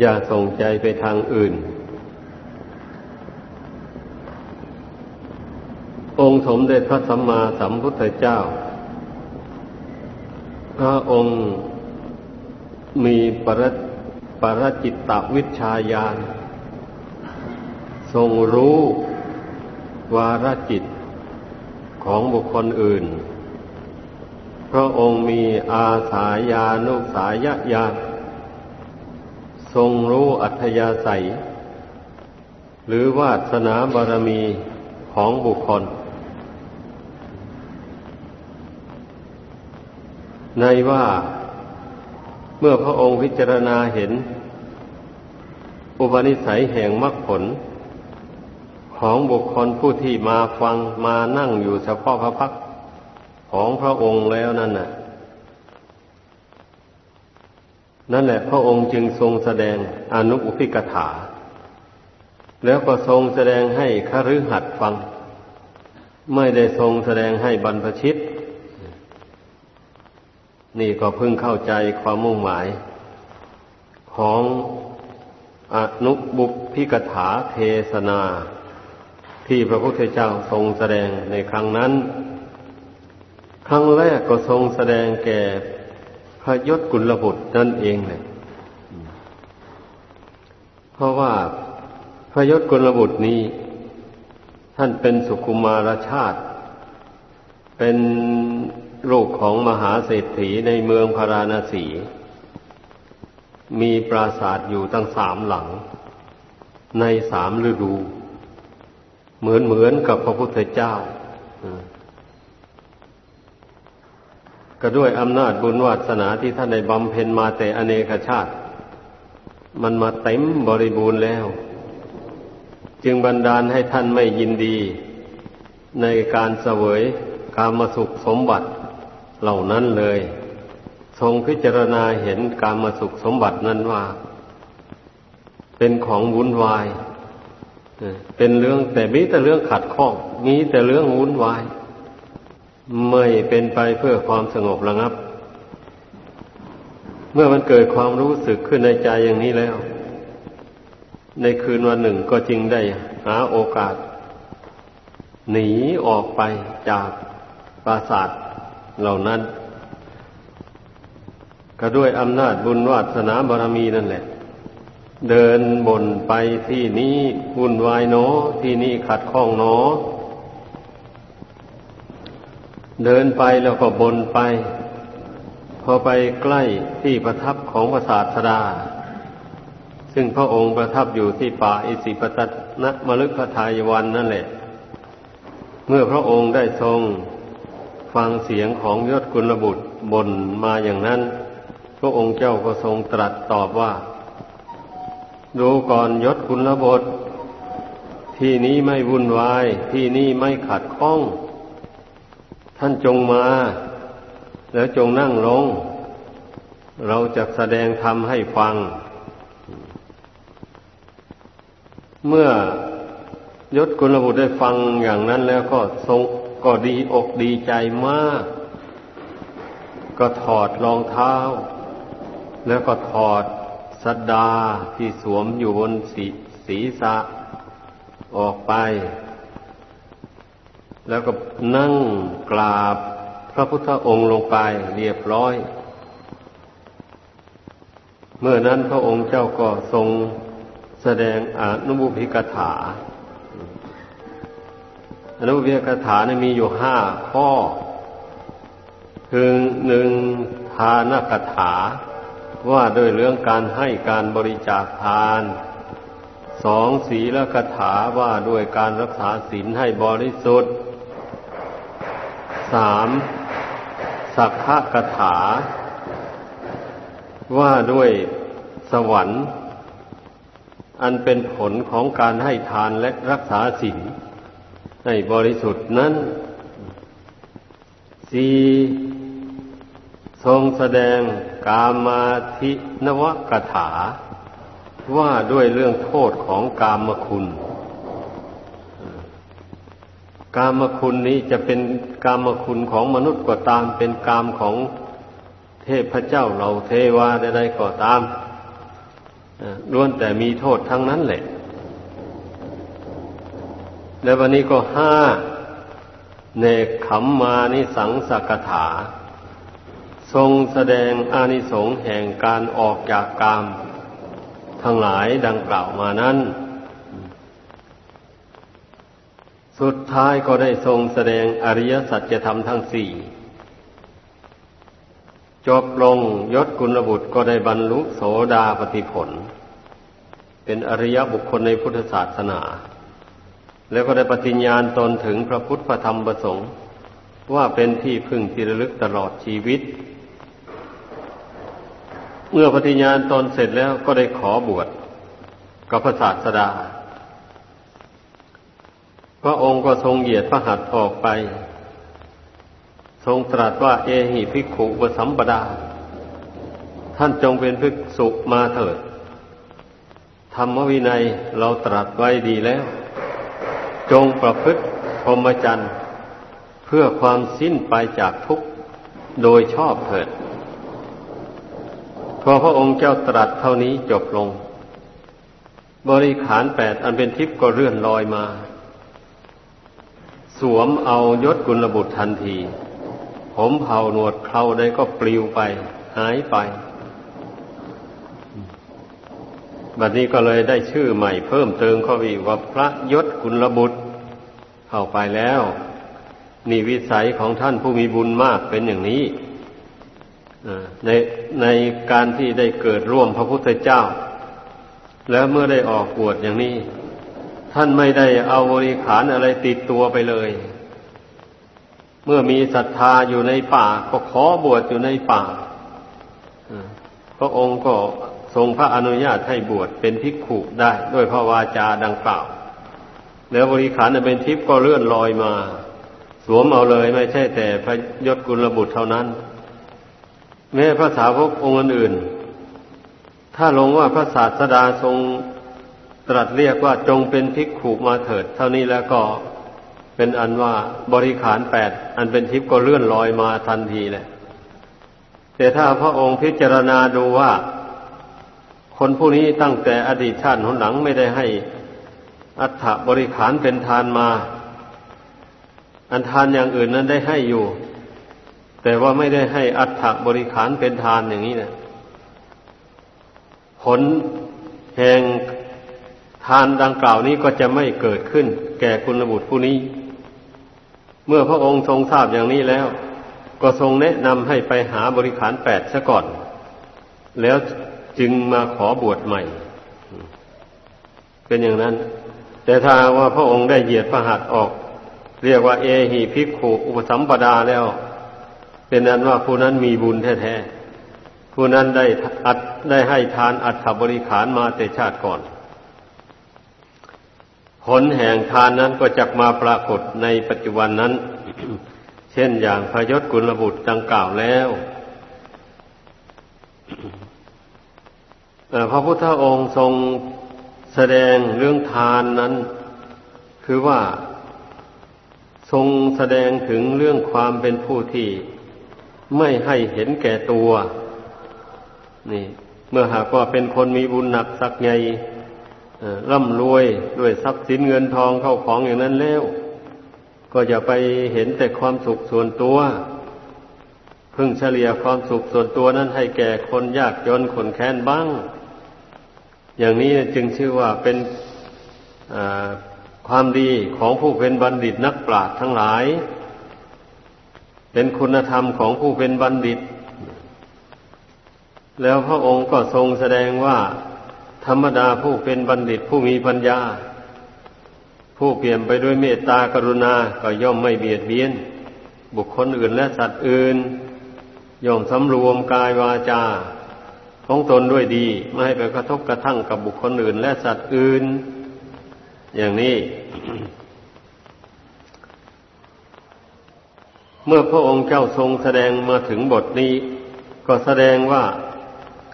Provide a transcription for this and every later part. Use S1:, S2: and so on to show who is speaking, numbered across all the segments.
S1: อย่าส่งใจไปทางอื่น องค์สมเด็จพระสัมมาสัมพุทธเจ้า พระองค์มีปรปรจิตตวิชาญาณทรงรู้วาระจิตของบุคคลอื่น พระองค์มีอาสายานุสายญาณ ทรงรู้อัธยาศัย หรือวาสนาบารมีของบุคคล ในว่าเมื่อพระองค์พิจารณาเห็น อุปนิสัยแห่งมรรคผล ของบุคคลผู้ที่มาฟังมานั่งอยู่เฉพาะพระพักของพระองค์แล้วนั่นน่ะ นั่นแหละพระองค์จึงทรงแสดงอนุอุพิกถา แล้วก็ทรงแสดงให้คฤหัสถ์ฟัง ไม่ได้ทรงแสดงให้บรรพชิต นี่ก็เพิ่งเข้าใจความมุ่งหมาย ของอนุบุพิกถาเทศนา ที่พระพุทธเจ้าทรงแสดงในครั้งนั้น ครั้งแรกก็ทรงแสดงแก่ พระยศกุลบุตรนั่นเองเลยเพราะว่าพระยศกุลบุตรนี้ ท่านเป็นสุขุมารชาติ เป็นลูกของมหาเศรษฐีในเมืองพาราณสี มีปราสาทอยู่ตั้งสามหลัง ในสามฤดู เหมือนเหมือนกับพระพุทธเจ้า ก็ด้วยอำนาจบุญวาสนาที่ท่านได้บำเพ็ญมาแต่อเนกชาติ มันมาเต็มบริบูรณ์แล้ว จึงบันดาลให้ท่านไม่ยินดี ในการเสวยกามสุขสมบัติเหล่านั้นเลย ทรงพิจารณาเห็นการมาสุขสมบัตินั้นว่า เป็นของวุ่นวายเป็นเรื่องแต่มีแต่เรื่องขัดข้อง มีแต่เรื่องวุ่นวาย ไม่เป็นไปเพื่อความสงบระงับ เมื่อมันเกิดความรู้สึกขึ้นในใจอย่างนี้แล้ว ในคืนวันหนึ่งก็จึงได้หาโอกาส หนีออกไปจากปราสาทเหล่านั้น ก็ด้วยอำนาจบุญวาสนาบารมีนั่นแหละ เดินบนไปที่นี้วุ่นวายเนอที่นี่ขัดข้องเนอ เดินไปแล้วก็บนไป พอไปใกล้ที่ประทับของพระศาสดา ซึ่งพระองค์ประทับอยู่ที่ป่าอิสิปตนะมฤคทายวันนั่นแหละ เมื่อพระองค์ได้ทรงฟังเสียงของยศกุลบุตรบ่นมาอย่างนั้น พระองค์เจ้าก็ทรงตรัสตอบว่า ดูก่อนยศกุลบุตรที่นี้ไม่วุ่นวาย ที่นี้ไม่ขัดข้อง ท่านจงมา แล้วจงนั่งลง เราจะแสดงธรรมให้ฟัง เมื่อยศกุลบุตรได้ฟังอย่างนั้นแล้วก็ทรงก็ดีอกดีใจมาก ก็ถอดรองเท้า แล้วก็ถอดสดาที่สวมอยู่บนศีศีษะออกไป แล้วก็นั่งกราบพระพุทธองค์ลงไปเรียบร้อย เมื่อนั้นพระองค์เจ้าก็ทรงแสดงอนุบุพิกถา อนุเวียคาถานี่มีอยู่ห้าข้อ คือหนึ่งทานคาถา ว่าด้วยเรื่องการให้การบริจาคทานสองศีลคาถาว่าด้วยการรักษาศีลให้บริสุทธิ์ สามสักขะคาถา ว่าด้วยสวรรค์ อันเป็นผลของการให้ทานและรักษาศีลให้บริสุทธิ์นั้นสีทรงแสดงกามาทินวกถา ว่าด้วยเรื่องโทษของกามคุณ กามคุณนี้จะเป็นกามคุณของมนุษย์ก็ตาม เป็นกามของเทพเจ้าเหล่าเทวาใดๆก็ตามล้วนแต่มีโทษทั้งนั้นแหละ แล้ววันนี้ก็ห้าเนกขมมานิสังสกถา ทรงแสดงอานิสงส์แห่งการออกจากกาม ทั้งหลายดังกล่าวมานั้น สุดท้ายก็ได้ทรงแสดงอริยสัจธรรมทั้งสี่จบลงยศกุลบุตรก็ได้บรรลุโสดาปติผล เป็นอริยบุคคลในพุทธศาสนา แล้วก็ได้ปฏิญญาณตนถึงพระพุทธพระธรรมประสงค์ว่าเป็นที่พึ่งที่ระลึกตลอดชีวิต เมื่อปฏิญญาณตนเสร็จแล้วก็ได้ขอบวชกับพระศาสดา พระองค์ก็ทรงเหยียดพระหัตถ์ออกไป ทรงตรัสว่าเอหิภิกขุวสัมปดา ท่านจงเป็นภิกษุมาเถิด ธรรมวินัยเราตรัสไว้ดีแล้ว จงประพฤติพรหมจรรย์เพื่อความสิ้นไปจากทุกข์โดยชอบเถิด พอพระองค์เจ้าตรัสเท่านี้จบลง บริขารแปดอันเป็นทิพย์ก็เลื่อนลอยมา สวมเอายศกุลบุตรทันที ผมเผาหนวดเคราใดก็ปลิวไป หายไป บัดนี้ก็เลยได้ชื่อใหม่เพิ่มเติมเข้าอีกว่าพระยศกุลบุตรเข้าไปแล้ว นี่วิสัยของท่านผู้มีบุญมากเป็นอย่างนี้ในในการที่ได้เกิดร่วมพระพุทธเจ้า แล้วเมื่อได้ออกบวชอย่างนี้ ท่านไม่ได้เอาบริขารอะไรติดตัวไปเลย เมื่อมีศรัทธาอยู่ในป่า ก็ขอบวชอยู่ในป่าพระองค์ก็ทรงพระอนุญาตให้บวชเป็นภิกขุได้ด้วยพระวาจาดังกล่าว แล้วบริขารเป็นทิพย์ก็เลื่อนลอยมา สวมเอาเลยไม่ใช่แต่พระยศกุลบุตรเท่านั้น แม้พระสาวกองค์อื่น ถ้าลงว่าพระศาสดาทรง ตรัสเรียกว่าจงเป็นภิกขุมาเถิด เท่านี้แล้วก็เป็นอันว่าบริขารแปดอันเป็นทิพย์ก็เลื่อนลอยมาทันทีเลยแต่ถ้าพระองค์พิจารณาดูว่า คนผู้นี้ตั้งแต่อดีตชาติหนหลังไม่ได้ให้ อัฐบริขารเป็นทานมา อันทานอย่างอื่นนั้นได้ให้อยู่ แต่ว่าไม่ได้ให้อัฐบริขารเป็นทานอย่างนี้เนะผลแห่ง ทานดังกล่าวนี้ก็จะไม่เกิดขึ้น แก่คุณบุตรผู้นี้ เมื่อพระองค์ทรงทราบอย่างนี้แล้ว ก็ทรงแนะนำให้ไปหาบริขารแปดซะก่อน แล้วจึงมาขอบวชใหม่ เป็นอย่างนั้น แต่ถ้าว่าพระองค์ได้เหยียดพระหัตถ์ออก เรียกว่าเอหิภิกขุอุปสัมปดาแล้ว เป็นนั้นว่าผู้นั้นมีบุญแท้ๆผู้นั้นได้อัดได้ให้ทานอัฐบริขารมาแต่ชาติก่อน ผลแห่งทานนั้นก็จะมาปรากฏในปัจจุบันนั้น เช่นอย่างพยศกุลบุตรดังกล่าวแล้วพระพุทธองค์ทรงแสดงเรื่องทานนั้น คือว่าทรงแสดงถึงเรื่องความเป็นผู้ที่ไม่ให้เห็นแก่ตัว นี่ เมื่อหากว่าเป็นคนมีบุญหนักสักใหญ่ ร่ำรวยด้วยทรัพย์สินเงินทองเข้าของอย่างนั้นแล้ว ก็อย่าไปเห็นแต่ความสุขส่วนตัว พึ่งเฉลี่ยความสุขส่วนตัวนั้นให้แก่คนยากจนคนแค้นบ้าง อย่างนี้จึงชื่อว่าเป็นความดีของผู้เป็นบัณฑิตนักปราชญ์ทั้งหลาย เป็นคุณธรรมของผู้เป็นบัณฑิต แล้วพระองค์ก็ทรงแสดงว่า ธรรมดาผู้เป็นบัณฑิตผู้มีปัญญา ผู้เปลี่ยนไปด้วยเมตตากรุณาก็ย่อมไม่เบียดเบียน บุคคลอื่นและสัตว์อื่น ย่อมสำรวมกายวาจา ของตนด้วยดี ไม่ให้ไปกระทบกระทั่งกับบุคคลอื่นและสัตว์อื่น อย่างนี้เมื่อพระองค์เจ้าทรงแสดงมาถึงบทนี้ ก็แสดงว่า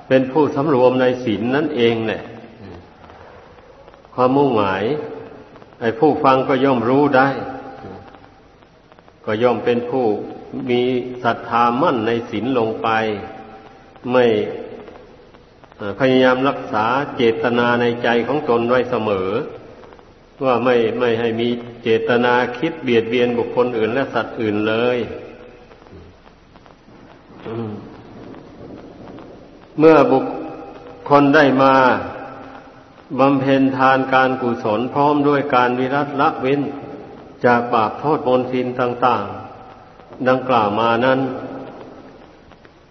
S1: เป็นผู้สำรวมในศีลนั่นเองแหละความมุ่งหมาย ไอ้ผู้ฟังก็ย่อมรู้ได้ ก็ย่อมเป็นผู้มีศรัทธามั่นในศีลลงไป ไม่พยายามรักษาเจตนาในใจของตนไว้เสมอ ว่าไม่ไม่ให้มีเจตนาคิดเบียดเบียนบุคคลอื่นและสัตว์อื่นเลย เมื่อบุคคลได้มาบำเพ็ญทานการกุศลพร้อมด้วยการวิรัตละเว้น จากบาปโทษบนทินต่างๆ ดังกล่าวมานั้น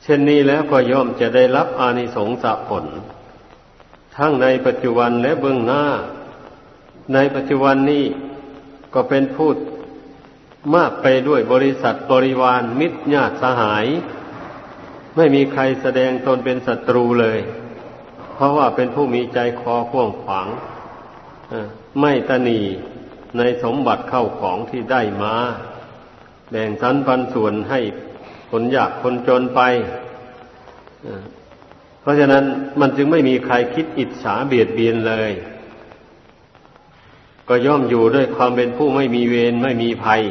S1: เช่นนี้แล้วก็ย่อมจะได้รับอานิสงส์ผล ทั้งในปัจจุบันและเบื้องหน้า ในปัจจุบันนี้ก็เป็นพูดมากไปด้วยบริษัทบริวารมิตรญาติสหาย ไม่มีใครแสดงตนเป็นศัตรูเลย เพราะว่าเป็นผู้มีใจคอข่วงขวางไม่ตนีในสมบัติเข้าของที่ได้มาแบ่งสันปันส่วนให้คนยากคนจนไป เพราะฉะนั้นมันจึงไม่มีใครคิดอิจฉาเบียดเบียนเลย ก็ย่อมอยู่ด้วยความเป็นผู้ไม่มีเวรไม่มีภัย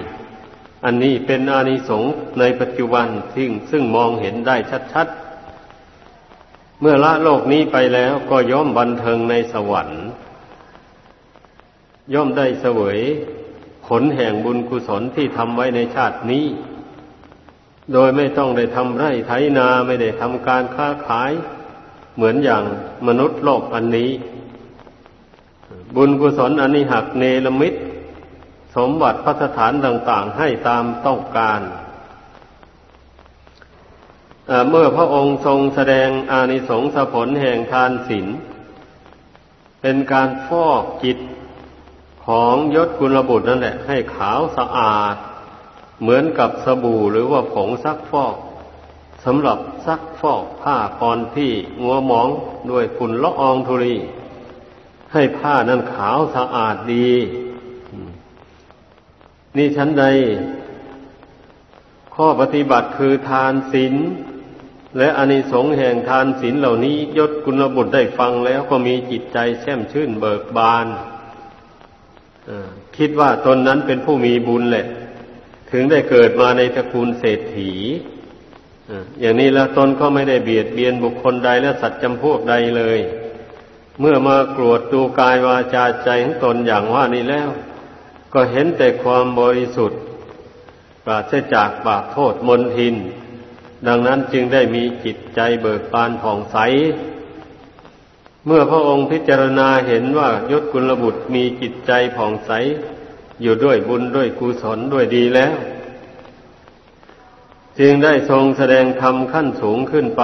S1: อันนี้เป็นอานิสงส์ในปัจจุบันซึ่งซึ่งมองเห็นได้ชัดๆ เมื่อละโลกนี้ไปแล้วก็ย่อมบันเทิงในสวรรค์ ย่อมได้เสวยผลแห่งบุญกุศลที่ทำไว้ในชาตินี้ โดยไม่ต้องได้ทำไร่ไถนาไม่ได้ทำการค้าขาย เหมือนอย่างมนุษย์โลกอันนี้ บุญกุศลอันนี้หักเนรมิตร สมบัติพัฒฐานต่าง ๆ ให้ตามต้องการเมื่อพระองค์ทรงแสดงอานิสงส์ผลแห่งทานศีลเป็นการฟอกจิตของยศกุลบุตรนั่นแหละ ให้ขาวสะอาด เหมือนกับสบู่หรือว่าผงซักฟอกสำหรับซักฟอกผ้าปอนที่งัวหมองด้วยฝุ่นละอองธุลี ให้ผ้านั้นขาวสะอาดดี นี่ชั้นใด ข้อปฏิบัติคือทานศีลและอานิสงส์แห่งทานศีลเหล่านี้ยศกุลบุตรได้ฟังแล้วก็มีจิตใจแช่มชื่นเบิกบานคิดว่าตนนั้นเป็นผู้มีบุญแหละ ถึงได้เกิดมาในตระกูลเศรษฐีอย่างนี้แล้วตนก็ไม่ได้เบียดเบียนบุคคลใดและสัตว์จำพวกใดเลย เมื่อมากรวดดูกายวาจาใจของตนอย่างว่านี้แล้ว ก็เห็นแต่ความบริสุทธิ์ปราศจากบาปโทษมนทิน ดังนั้นจึงได้มีจิตใจเบิกบานผ่องใส เมื่อพระองค์พิจารณาเห็นว่ายศกุลบุตรมีจิตใจผ่องใส อยู่ด้วยบุญด้วยกุศลด้วยดีแล้ว จึงได้ทรงแสดงธรรมขั้นสูงขึ้นไป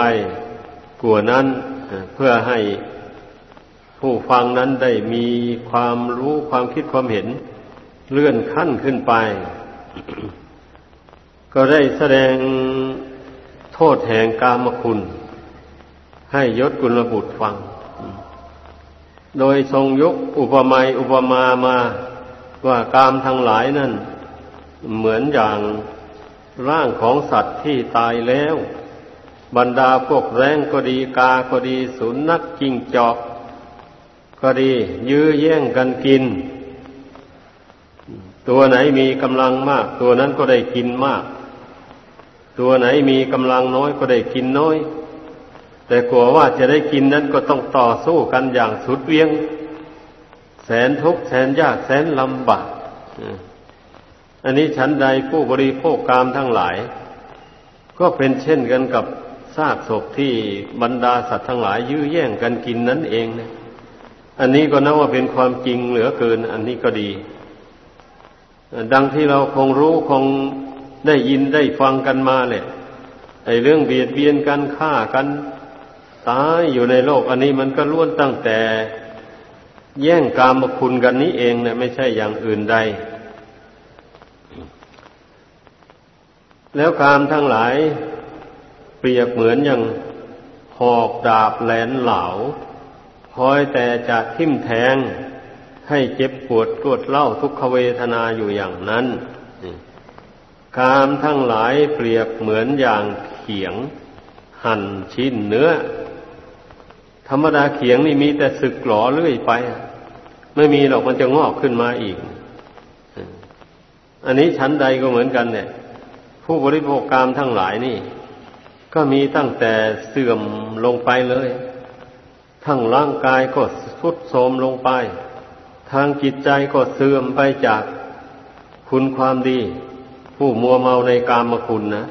S1: กว่านั้นเพื่อให้ผู้ฟังนั้นได้มีความรู้ความคิดความเห็น เลื่อนขั้นขึ้นไป ก็ได้แสดงโทษแห่งกามคุณ ให้ยศกุลบุตรฟัง โดยทรงยกอุปมาอุปมามาว่ากามทั้งหลายนั่น เหมือนอย่างร่างของสัตว์ที่ตายแล้ว บรรดาพวกแรงก็ดีกาก็ดีสุนัขจิ้งจอก ก็ดี ยื้อแย่งกันกิน ตัวไหนมีกำลังมาก ตัวนั้นก็ได้กินมาก ตัวไหนมีกำลังน้อยก็ได้กินน้อย แต่กลัวว่าจะได้กินนั้นก็ต้องต่อสู้กันอย่างสุดเวียง แสนทุกข์แสนยากแสนลำบากอันนี้ฉันใดผู้บริโภคกามทั้งหลาย ก็เป็นเช่นกันกับซากศพที่บรรดาสัตว์ทั้งหลาย ยื้อแย่งกันกินนั่นเองนะอันนี้ก็นับว่าเป็นความจริงเหลือเกิน อันนี้ก็ดี ดังที่เราคงรู้คงได้ยินได้ฟังกันมาเลยไอ้เรื่องเบียดเบียนกันฆ่ากันตายอยู่ในโลกอันนี้มันก็ล้วนตั้งแต่ แย่งกามคุณกันนี้เองเนะไม่ใช่อย่างอื่นใด แล้วกามทั้งหลาย เปรียบเหมือนอย่างหอกดาบแหลนเหลาคอยแต่จะทิ่มแทง ให้เจ็บปวดปวดเล่าทุกขเวทนาอยู่อย่างนั้นกามทั้งหลายเปรียบเหมือนอย่างเขียง หั่นชิ้นเนื้อ ธรรมดาเขียงนี่มีแต่สึกหลอเรื่อยไป ไม่มีหรอกมันจะงอกขึ้นมาอีก อันนี้ชั้นใดก็เหมือนกันเนี่ย ผู้บริโภคกามทั้งหลายนี่ ก็มีตั้งแต่เสื่อมลงไปเลย ทั้งร่างกายก็ทุดโทรมลงไป ทางจิตใจก็เสื่อมไปจากคุณความดี ผู้มัวเมาในกามคุณนะ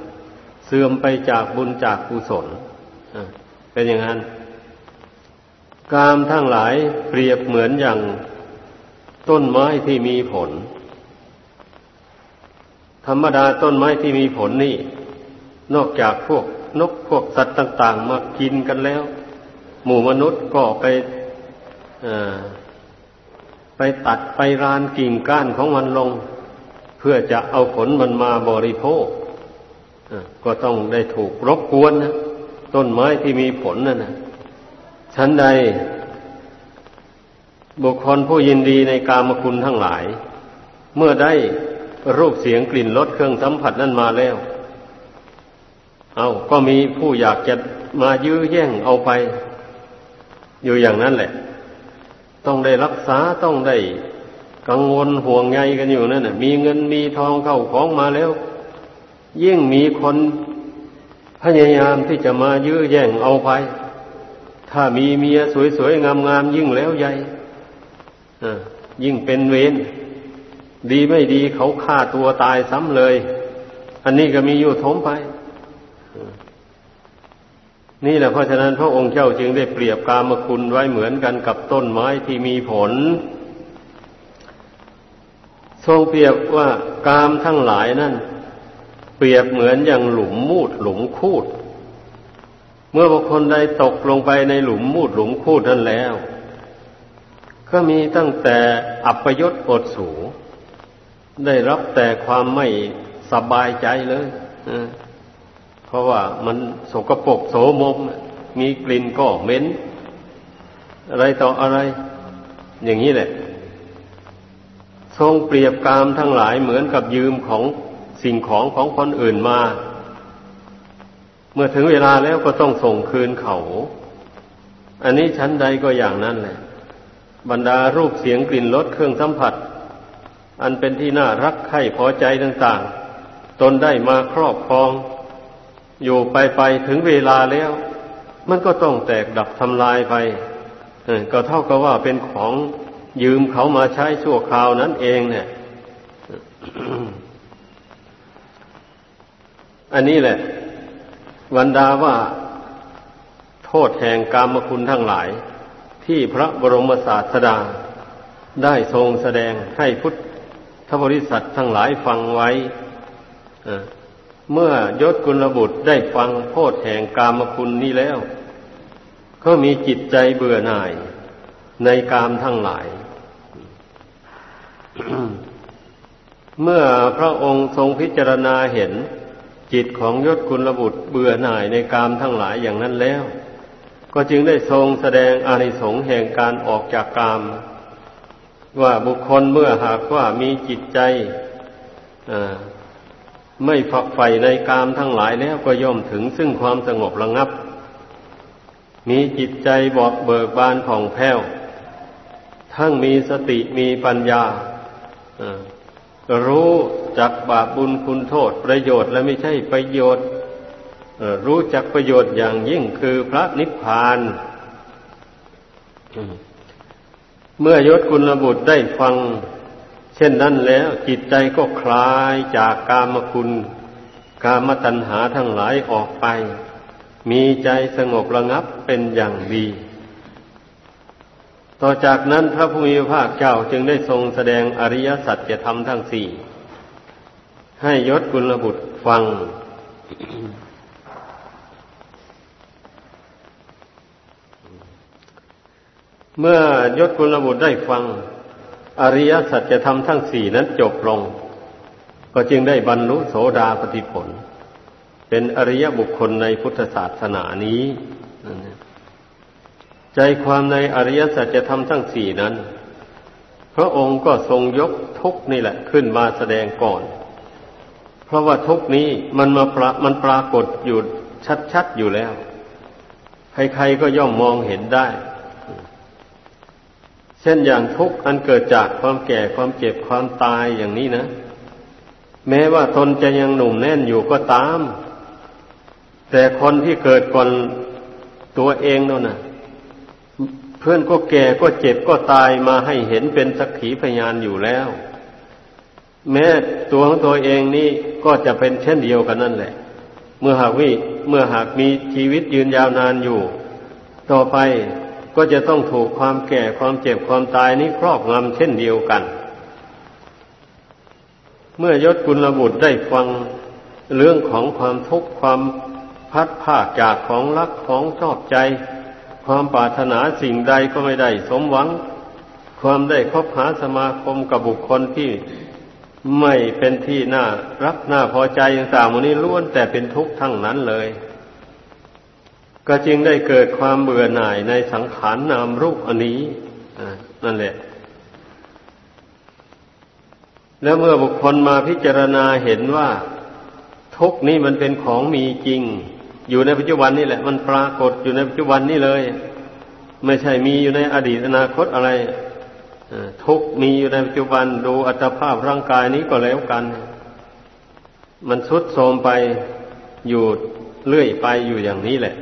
S1: เสื่อมไปจากบุญจากกุศลเป็นอย่างนั้น กามทั้งหลายเปรียบเหมือนอย่างต้นไม้ที่มีผล ธรรมดาต้นไม้ที่มีผลนี่ นอกจากพวกนกพวกสัตว์ต่าง ๆ มากินกันแล้ว หมู่มนุษย์ก็ไป ไปตัดไปรานกิ่งก้านของมันลง เพื่อจะเอาผลมันมาบริโภคก็ต้องได้ถูกรบกวนนะต้นไม้ที่มีผลนั่นนะชั้นใด บุคคลผู้ยินดีในกามคุณทั้งหลาย เมื่อได้รูปเสียงกลิ่นรสเครื่องสัมผัสนั่นมาแล้ว เอาก็มีผู้อยากจะมายื้อแย่งเอาไป อยู่อย่างนั้นแหละ ต้องได้รักษาต้องได้กังวลห่วงใยกันอยู่นั่นนะมีเงินมีทองเข้าของมาแล้ว ยิ่งมีคนพยายามที่จะมายื้อแย่งเอาไป ถ้ามีเมียสวยๆงามๆยิ่งแล้วใหญ่ยิ่งเป็นเวรดีไม่ดีเขาฆ่าตัวตายซ้ำเลย อันนี้ก็มีอยู่ทมไป นี่แหละเพราะฉะนั้นพระองค์เจ้าจึงได้เปรียบกามคุณไว้เหมือนกันกับต้นไม้ที่มีผล ทรงเปรียบว่ากามทั้งหลายนั่น เปรียบเหมือนอย่างหลุมมูดหลุมคูด เมื่อบุคคลใดตกลงไปในหลุมมูดหลุมคูดนั่นแล้ว ก็มีตั้งแต่อัปยศอดสู ได้รับแต่ความไม่สบายใจเลยเพ ราะว่ามันสกปรกโสมม มีกลิ่นก็เหม็น อะไรต่ออะไร อย่างนี้แหละ ทรงเปรียบกามทั้งหลายเหมือนกับยืมของสิ่งของของคนอื่นมา เมื่อถึงเวลาแล้วก็ต้องส่งคืนเขา อันนี้ชั้นใดก็อย่างนั้นแหละ บรรดารูปเสียงกลิ่นรสเครื่องสัมผัส อันเป็นที่น่ารักใคร่พอใจต่าง ๆ ตนได้มาครอบครอง อยู่ไปไปถึงเวลาแล้ว มันก็ต้องแตกดับทำลายไปก็เท่ากับว่าเป็นของยืมเขามาใช้ชั่วคราวนั้นเองเนี่ย อันนี้แหละ วันดาว่า โทษแห่งกรรมคุณทั้งหลาย ที่พระบรมศาสดา ได้ทรงแสดงให้พุทธบริษัททั้งหลายฟังไว้ เมื่อยศกุลบุตรได้ฟังโทษแห่งกามคุณนี้แล้ว ก็มีจิตใจเบื่อหน่ายในกามทั้งหลาย เมื่อพระองค์ทรงพิจารณาเห็น จิตของยศกุลบุตรเบื่อหน่ายในกามทั้งหลายอย่างนั้นแล้ว ก็จึงได้ทรงแสดงอานิสงส์แห่งการออกจากกาม ว่าบุคคลเมื่อหากว่ามีจิตใจ ไม่ฝักใฝ่ในกามทั้งหลายแล้วก็ย่อมถึงซึ่งความสงบระงับ มีจิตใจบอกเบิกบานผ่องแผ้ว ทั้งมีสติมีปัญญารู้จักบาปบุญคุณโทษประโยชน์และไม่ใช่ประโยชน์รู้จักประโยชน์อย่างยิ่งคือพระนิพพานเมื่อยศกุลบุตรได้ฟัง เช่นนั้นแล้วจิตใจก็คลายจากกามคุณกามตัณหาทั้งหลายออกไป มีใจสงบระงับเป็นอย่างดี ต่อจากนั้นพระผู้มีพระภาคเจ้าจึงได้ทรงแสดงอริยสัจจะทำทั้งสี่ให้ยศกุลบุตรฟัง เมื่อยศกุลบุตรได้ฟัง อริยสัจจะทำทั้งสี่นั้นจบลง ก็จึงได้บรรลุโสดาปติผล เป็นอริยบุคคลในพุทธศาสนานี้ ใจความในอริยสัจธรรมทั้งสี่นั้น พระองค์ก็ทรงยกทุกนี่แหละขึ้นมาแสดงก่อน เพราะว่าทุกนี้มันมาปรามันปรากฏอยู่ชัดๆอยู่แล้ว ใครๆก็ย่อมมองเห็นได้ ช่นอย่างทุกข์อันเกิดจากความแก่ความเจ็บความตายอย่างนี้นะ แม้ว่าตนจะยังหนุ่มแน่นอยู่ก็ตาม แต่คนที่เกิดก่อนตัวเองนั่นนะพื่อนก็แก่ก็เจ็บก็ตายมาให้เห็นเป็นสักขีพยานอยู่แล้ว แม้ตัวของตัวเองนี่ก็จะเป็นเช่นเดียวกันนั่นแหละ เมื่อหากวิเมื่อหากมีชีวิตยืนยาวนานอยู่ ต่อไป ก็จะต้องถูกความแก่ความเจ็บความตายนี้ครอบงำเช่นเดียวกัน เมื่อยศกุลบุตรได้ฟังเรื่องของความทุกข์ความพัดภาจากของรักของชอบใจ ความปรารถนาสิ่งใดก็ไม่ได้สมหวัง ความได้คบหาสมาคมกับบุคคลที่ไม่เป็นที่น่ารักน่าพอใจต่างๆวันนี้ล้วนแต่เป็นทุกข์ทั้งนั้นเลย ก็จึงได้เกิดความเบื่อหน่ายในสังขารนนามรูปอันนี้นั่นแหละ แล้วเมื่อบุคคลมาพิจารณาเห็นว่า ทุกนี้มันเป็นของมีจริง อยู่ในปัจจุบันนี่แหละ มันปรากฏอยู่ในปัจจุบันนี่เลย ไม่ใช่มีอยู่ในอดีตอนาคตอะไรทุกมีอยู่ในปัจจุบันดูอัตภาพร่างกายนี้ก็แล้วกัน มันสุดโทมไปอยู่เรื่อยไปอยู่อย่างนี้แหละ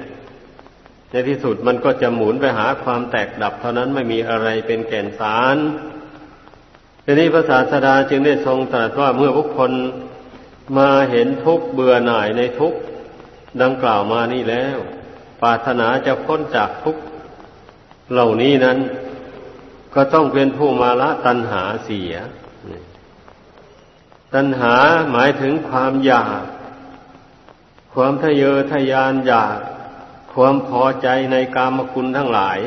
S1: ในที่สุดมันก็จะหมุนไปหาความแตกดับ เท่านั้นไม่มีอะไรเป็นแก่นสารทีนี้พระศาสดาจึงได้ทรงตรัสว่าเมื่อบุคคลมาเห็นทุกข์เบื่อหน่ายในทุกข์ดังกล่าวมานี่แล้ว ปรารถนาจะพ้นจากทุกข์เหล่านี้นั้น ก็ต้องเป็นผู้มาละตัณหาเสีย ตัณหาหมายถึงความอยาก ความทะเยอทะยานอยาก ความพอใจในกามคุณทั้งหลาย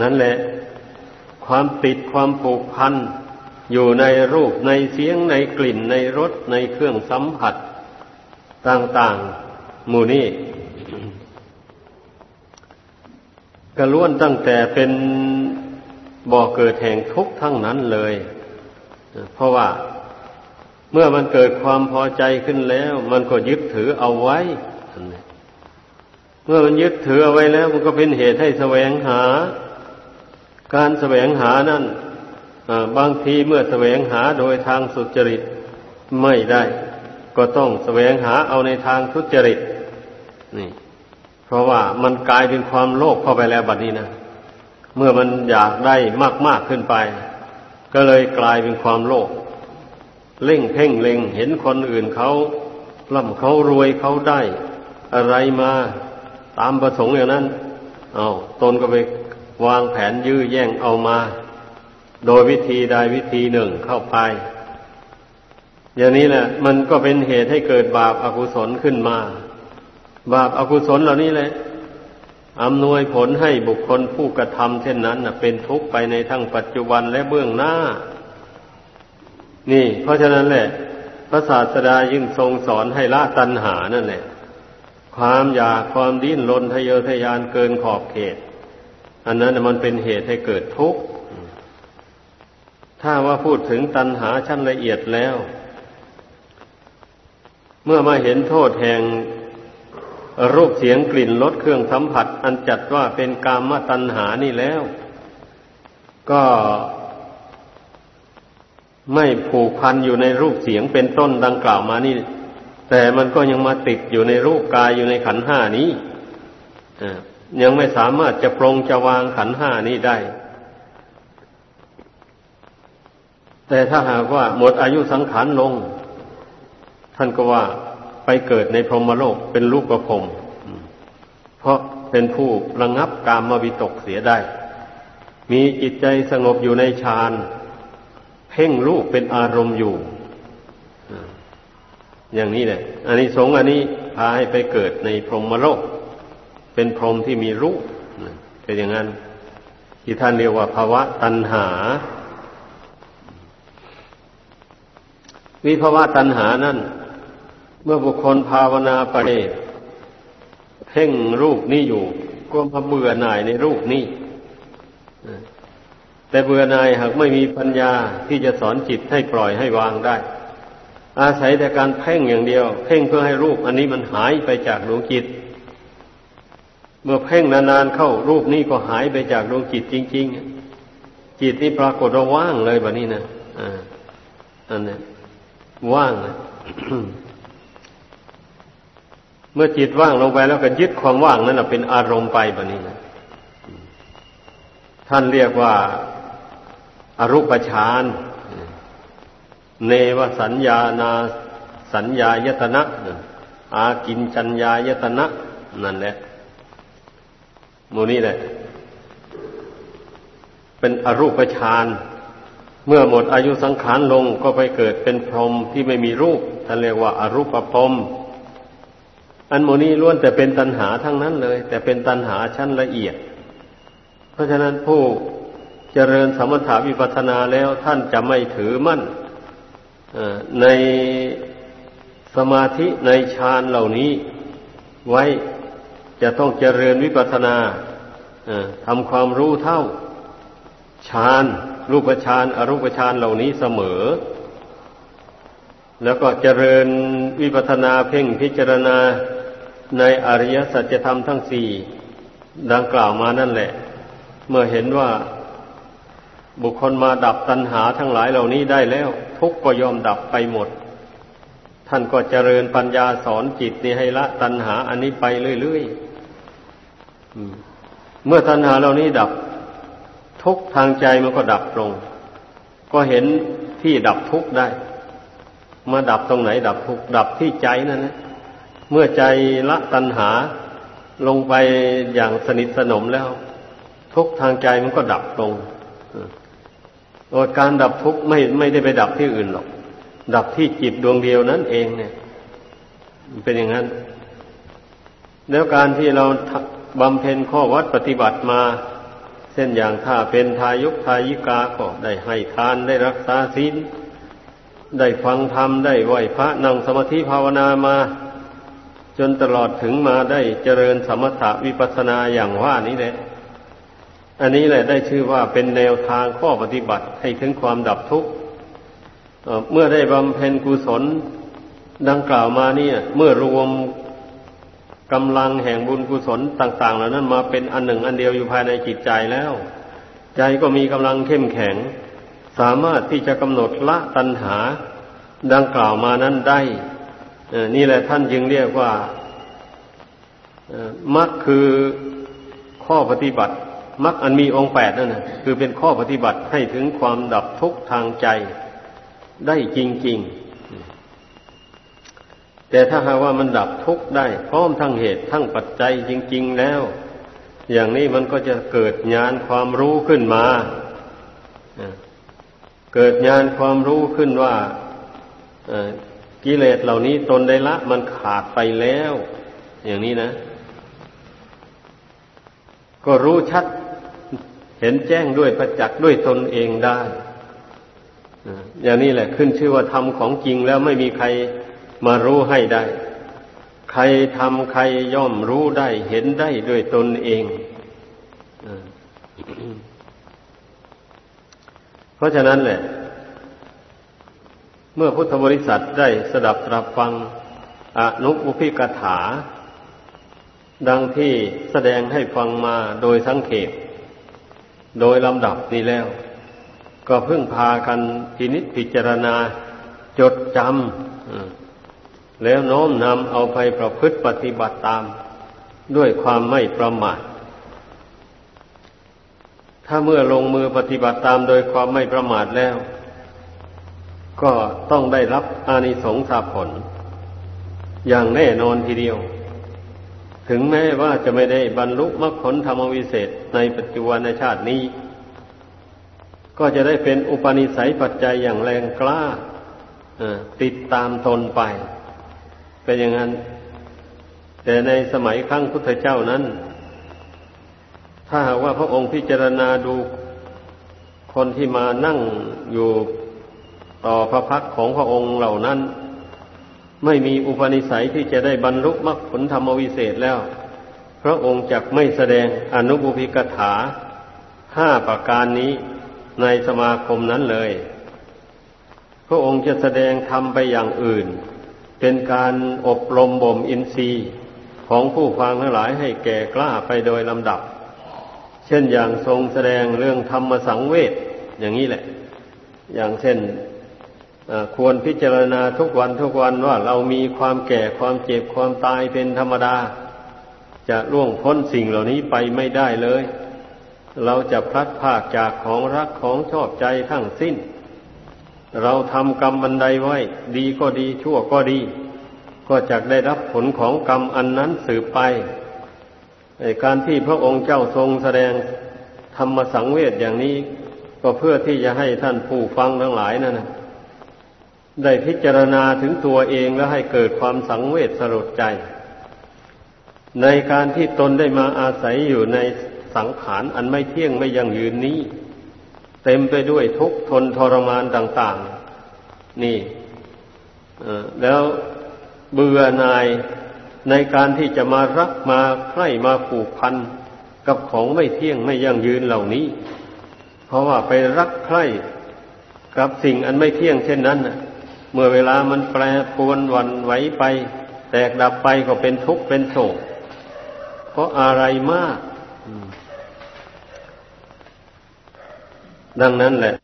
S1: นั่นแหละ ความติดความผูกพันอยู่ในรูปในเสียงในกลิ่นในรสในเครื่องสัมผัส ต่างๆ หมู่นี้กระล้วนตั้งแต่เป็นบ่อเกิดแห่งทุกข์ทั้งนั้นเลย เพราะว่าเมื่อมันเกิดความพอใจขึ้นแล้ว มันก็ยึดถือเอาไว้ เมื่อมันยึดถือเอาไว้แล้ว มันก็เป็นเหตุให้แสวงหา การแสวงหานั่นบางทีเมื่อแสวงหาโดยทางสุจริตไม่ได้ ก็ต้องแสวงหาเอาในทางทุจริต นี่ เพราะว่ามันกลายเป็นความโลภเข้าไปแล้วบัดนี้นะเมื่อมันอยากได้มากๆขึ้นไป ก็เลยกลายเป็นความโลภเล่งเพ่งเล็งเห็นคนอื่นเขาล่ำเขารวยเขาได้ อะไรมา ตามประสงค์อย่างนั้น เอาตนก็ไปวางแผนยื้อแย่งเอามา โดยวิธีใดวิธีหนึ่งเข้าไป อย่างนี้แหละมันก็เป็นเหตุให้เกิดบาปอากุศลขึ้นมา บาปอากุศลเหล่านี้แหละอำนวยผลให้บุคคลผู้กระทำเช่นนั้นเป็นทุกข์ไปในทั้งปัจจุบันและเบื้องหน้า นี่ เพราะฉะนั้นแหละ พระศาสดายิ่งทรงสอนให้ละตัณหานั่นแหละ ความอยากความดิ้นรนทะเยอทะยานเกินขอบเขต อันนั้นมันเป็นเหตุให้เกิดทุกข์ ถ้าว่าพูดถึงตัณหาชั้นละเอียดแล้ว เมื่อมาเห็นโทษแห่งรูปเสียงกลิ่นรสเครื่องสัมผัส อันจัดว่าเป็นกามตัณหานี่แล้ว ก็ไม่ผูกพันอยู่ในรูปเสียงเป็นต้นดังกล่าวมานี่ แต่มันก็ยังมาติดอยู่ในรูปกายอยู่ในขันห้านี้ยังไม่สามารถจะปรงจะวางขันห้านี้ได้ แต่ถ้าหากว่าหมดอายุสังขารลง ท่านก็ว่าไปเกิดในพรหมโลกเป็นลูกประพรมเพราะเป็นผู้ระงงับกามวิตกเสียได้ มีจิตใจสงบอยู่ในฌาน เพ่งลูกเป็นอารมณ์อยู่ อย่างนี้แหละอันนี้สงอันนี้พาให้ไปเกิดในพรหมโลก เป็นพรหมที่มีรูปเป็นอย่างนั้น ที่ท่านเรียกว่าภาวะตัณหา วิภาวะตัณหานั่น เมื่อบุคคลภาวนาไปเพ่งรูปนี้อยู่ ก็มาเบื่อหน่ายในรูปนี้แต่เบื่อหน่ายหากไม่มีปัญญาที่จะสอนจิตให้ปล่อยให้วางได้ อาศัยแต่การเพ่งอย่างเดียว เพ่งเพื่อให้รูป อันนี้มันหายไปจากดวงจิต เมื่อเพ่งนานๆเข้ารูปนี้ก็หายไปจากดวงจิตจริง ๆ จิตนี้ปรากฏว่าว่างเลยแบบนี้นะอ่าอันนี้ว่างเมื่อจิตว่างลงไปแล้วก็ยึดความว่างนั้นเป็นอารมณ์ไปแบบนี้นะท่านเรียกว่าอรูปฌาน เนวสัญญานาสัญญายตนะอากินจัญญายตนะ นั่นแหละโมนี่แหละ เป็นอรูปฌานเมื่อหมดอายุสังขารลงก็ไปเกิดเป็นพรหมที่ไม่มีรูปท่านเรียกว่าอารูปพรหมอันโมนี้ล้วนแต่เป็นตัณหาทั้งนั้นเลย แต่เป็นตัณหาชั้นละเอียด เพราะฉะนั้นผู้เจริญสมถาวิปัสสนาแล้วท่านจะไม่ถือมั่น ในสมาธิในฌานเหล่านี้ ไว้จะต้องเจริญวิปัสสนาทำความรู้เท่าฌานรูปฌานอรูปฌานเหล่านี้เสมอ แล้วก็เจริญวิปัสสนาเพ่งพิจารณาในอริยสัจธรรมทั้งสี่ดังกล่าวมานั่นแหละ เมื่อเห็นว่าบุคคลมาดับตัณหาทั้งหลายเหล่านี้ได้แล้ว ทุกก็ยอมดับไปหมด ท่านก็เจริญปัญญาสอนจิตนี่ให้ละตัณหาอันนี้ไปเรื่อยๆเมื่อตัณหาเหล่านี้ดับ ทุกทางใจมันก็ดับลง ก็เห็นที่ดับทุกได้ มาดับตรงไหนดับทุกดับที่ใจนั่นนะเมื่อใจละตัณหาลงไปอย่างสนิทสนมแล้ว ทุกทางใจมันก็ดับลง โอการดับทุกข์ไม่ไม่ได้ไปดับที่อื่นหรอก ดับที่จิตดวงเดียวนั้นเองเนี่ยเป็นอย่างนั้น แล้วการที่เราบำเพ็ญข้อวัดปฏิบัติมา เช่นอย่างถ้าเป็นทายุกทายิกาก็ได้ให้ทานได้รักษาศีลได้ฟังธรรมได้ไหวพระนั่งสมาธิภาวนามา จนตลอดถึงมาได้เจริญสมถะวิปัสสนาอย่างว่านี้แหละ อันนี้แหละได้ชื่อว่าเป็นแนวทางข้อปฏิบัติให้ถึงความดับทุกข์เมื่อได้บำเพ็ญกุศลดังกล่าวมาเนี่ย เมื่อรวมกำลังแห่งบุญกุศลต่าง ๆ เหล่านั้นมาเป็นอันหนึ่งอันเดียวอยู่ภายในจิตใจแล้ว ใจก็มีกำลังเข้มแข็ง สามารถที่จะกำหนดละตัณหา ดังกล่าวมานั้นได้นี่แหละท่านจึงเรียกว่ามรรคคือข้อปฏิบัติ มรรคอันมีองค์แปดนั่นนะคือเป็นข้อปฏิบัติให้ถึงความดับทุกข์ทางใจได้จริง ๆ แต่ถ้าหากว่ามันดับทุกข์ได้ พร้อมทั้งเหตุทั้งปัจจัยจริง ๆ แล้ว อย่างนี้มันก็จะเกิดญาณความรู้ขึ้นมา เกิดญาณความรู้ขึ้นว่ากิเลสเหล่านี้ตนได้ละ มันขาดไปแล้ว อย่างนี้นะ ก็รู้ชัด เห็นแจ้งด้วยประจักษ์ด้วยตนเองได้อย่างนี้แหละขึ้นชื่อว่าทำของจริงแล้วไม่มีใครมารู้ให้ได้ ใครทำใครย่อมรู้ได้เห็นได้ด้วยตนเอง เพราะฉะนั้นแหละ เมื่อพุทธบริษัทได้สดับตรับฟังอนุอุพิกถา ดังที่แสดงให้ฟังมาโดยสังเขป โดยลำดับนี้แล้ว ก็เพิ่งพากันพินิจพิจารณาจดจำแล้วโน้มนำเอาไปประพฤติปฏิบัติตาม ด้วยความไม่ประมาทถ้าเมื่อลงมือปฏิบัติตามโดยความไม่ประมาทแล้ว ก็ต้องได้รับอานิสงส์ผล อย่างแน่นอนทีเดียว ถึงแม้ว่าจะไม่ได้บรรลุมรรคผลธรรมวิเศษในปัจจุบันชาตินี้ ก็จะได้เป็นอุปนิสัยปัจจัยอย่างแรงกล้าติดตามตนไป เป็นอย่างนั้น แต่ในสมัยครั้งพุทธเจ้านั้น ถ้าหากว่าพระองค์พิจารณาดูคนที่มานั่งอยู่ต่อพระพักของพระองค์เหล่านั้น ไม่มีอุปนิสัยที่จะได้บรรลุมรรคผลธรรมวิเศษแล้ว พระองค์จักไม่แสดงอนุบุพิกถาห้าประการนี้ในสมาคมนั้นเลย พระองค์จะแสดงทำไปอย่างอื่น เป็นการอบรมบ่มอินทรีย์ของผู้ฟังทั้งหลายให้แก่กล้าไปโดยลำดับ เช่นอย่างทรงแสดงเรื่องธรรมสังเวชอย่างนี้แหละ อย่างเช่น ควรพิจารณาทุกวันทุกวันว่าเรามีความแก่ความเจ็บความตายเป็นธรรมดา จะล่วงพ้นสิ่งเหล่านี้ไปไม่ได้เลย เราจะพลัดพากจากของรักของชอบใจทั้งสิ้น เราทำกรรมอันใดไว้ ดีก็ดีชั่วก็ดี ก็จะได้รับผลของกรรมอันนั้นสืบไปการที่พระองค์เจ้าทรงแสดงธรรมสังเวชอย่างนี้ ก็เพื่อที่จะให้ท่านผู้ฟังทั้งหลายนั่นนะ ได้พิจารณาถึงตัวเองแล้วให้เกิดความสังเวชสลดใจ ในการที่ตนได้มาอาศัยอยู่ในสังขารอันไม่เที่ยงไม่ยั่งยืนนี้ เต็มไปด้วยทุกข์ทนทรมานต่าง ๆ นี่แล้วเบื่อหน่ายในการที่จะมารักมาใคร่มาผูกพันกับของไม่เที่ยงไม่ยั่งยืนเหล่านี้ เพราะว่าไปรักใคร่กับสิ่งอันไม่เที่ยงเช่นนั้น เมื่อเวลามันแปรปรวนวันไหวไป แตกดับไปก็เป็นทุกข์เป็นโศกเพราะอะไรมาก ดังนั้นแหละ